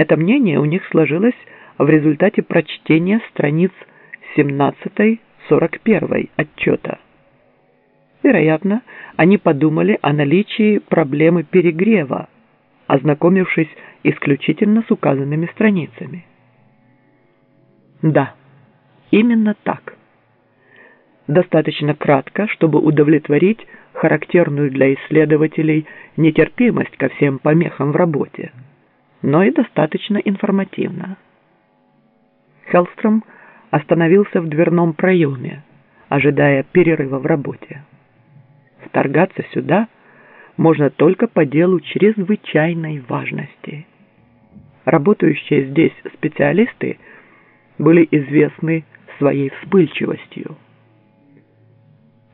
Это мнение у них сложилось в результате прочтения страниц 17-41 отчета. Вероятно, они подумали о наличии проблемы перегрева, ознакомившись исключительно с указанными страницами. Да, именно так. Достаточно кратко, чтобы удовлетворить характерную для исследователей нетерпимость ко всем помехам в работе, но и достаточно информативно. Хеллстром остановился в дверном проеме, ожидая перерыва в работе. Вторгаться сюда можно только по делу чрезвычайной важности. Работающие здесь специалисты были известны своей вспыльчивостью.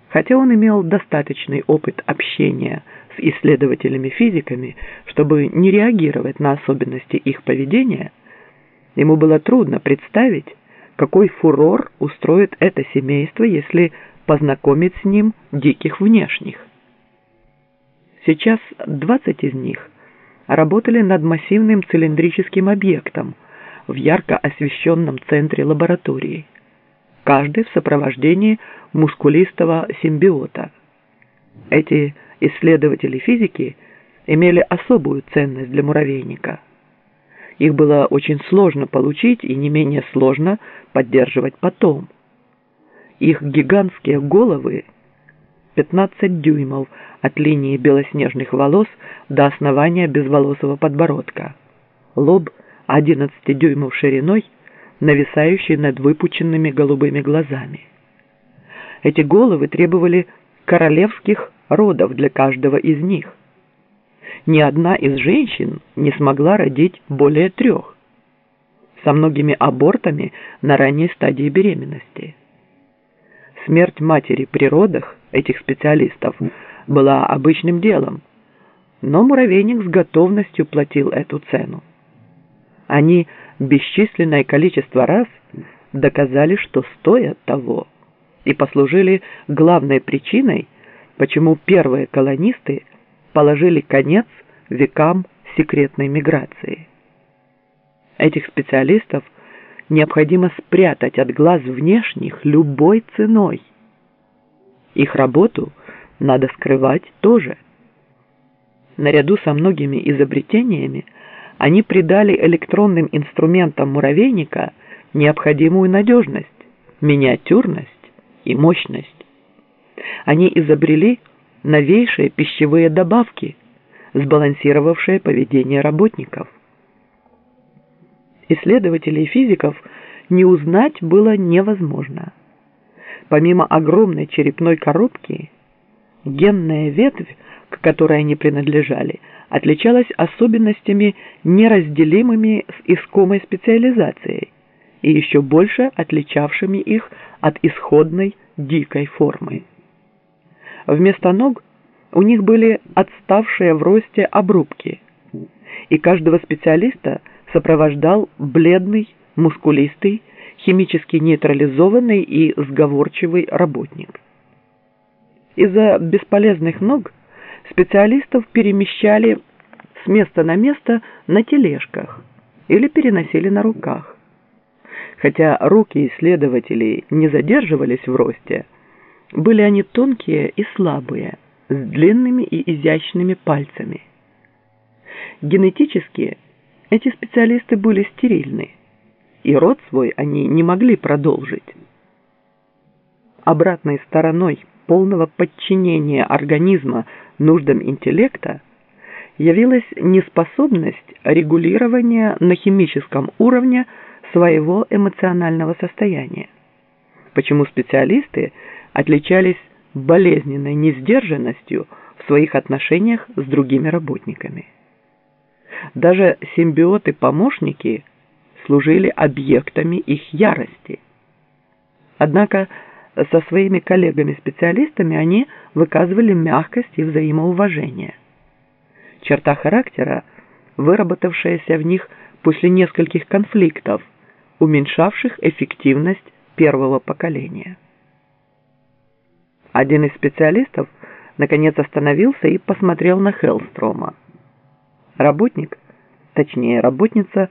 Хотя он имел достаточный опыт общения с исследователями-физиками, чтобы не реагировать на особенности их поведения, ему было трудно представить, какой фурор устроит это семейство, если познакомить с ним диких внешних. Сейчас 20 из них работали над массивным цилиндрическим объектом в ярко освещенном центре лаборатории, каждый в сопровождении мускулистого симбиота. Эти исследователи физики имели особую ценность для муравейника. Их было очень сложно получить и не менее сложно поддерживать потом. Их гигантские головы 15 дюймов от линии белоснежных волос до основания безволосого подбородка. Лоб 11 дюймов шириной, нависающий над выпученными голубыми глазами. Эти головы требовали королевских родов для каждого из них. Ни одна из женщин не смогла родить более трех, со многими абортами на ранней стадии беременности. Смерть матери при родах этих специалистов была обычным делом, но муравейник с готовностью платил эту цену. Они бесчисленное количество раз доказали, что стоят того, и послужили главной причиной, почему первые колонисты положили конец векам секретной миграции. Этих специалистов – необходимо спрятать от глаз внешних любой ценой. Их работу надо скрывать тоже. Наряду со многими изобретениями они придали электронным инструментам муравейника необходимую надежность, миниатюрность и мощность. Они изобрели новейшие пищевые добавки, сбалансировавшие поведение работников. Исследователей физиков не узнать было невозможно. Помимо огромной черепной коробки, генная ветвь, к которой они принадлежали, отличалась особенностями, неразделимыми с искомой специализацией и еще больше отличавшими их от исходной дикой формы. Вместо ног у них были отставшие в росте обрубки, и каждого специалиста – сопровождал бледный, мускулистый, химически нейтрализованный и сговорчивый работник. Из-за бесполезных ног специалистов перемещали с места на место на тележках или переносили на руках. Хотя руки исследователей не задерживались в росте, были они тонкие и слабые, с длинными и изящными пальцами. Генетически эти специалисты были стерильны, и род свой они не могли продолжить. Обратной стороной полного подчинения организма нуждам интеллекта явилась неспособность регулирования на химическом уровне своего эмоционального состояния. Почему специалисты отличались болезненной несдержанностью в своих отношениях с другими работниками. Даже симбиоты-помощники служили объектами их ярости. Однако со своими коллегами-специалистами они выказывали мягкость и взаимоуважение. Черта характера, выработавшаяся в них после нескольких конфликтов, уменьшавших эффективность первого поколения. Один из специалистов наконец остановился и посмотрел на Хеллстрома. Работник точнее работница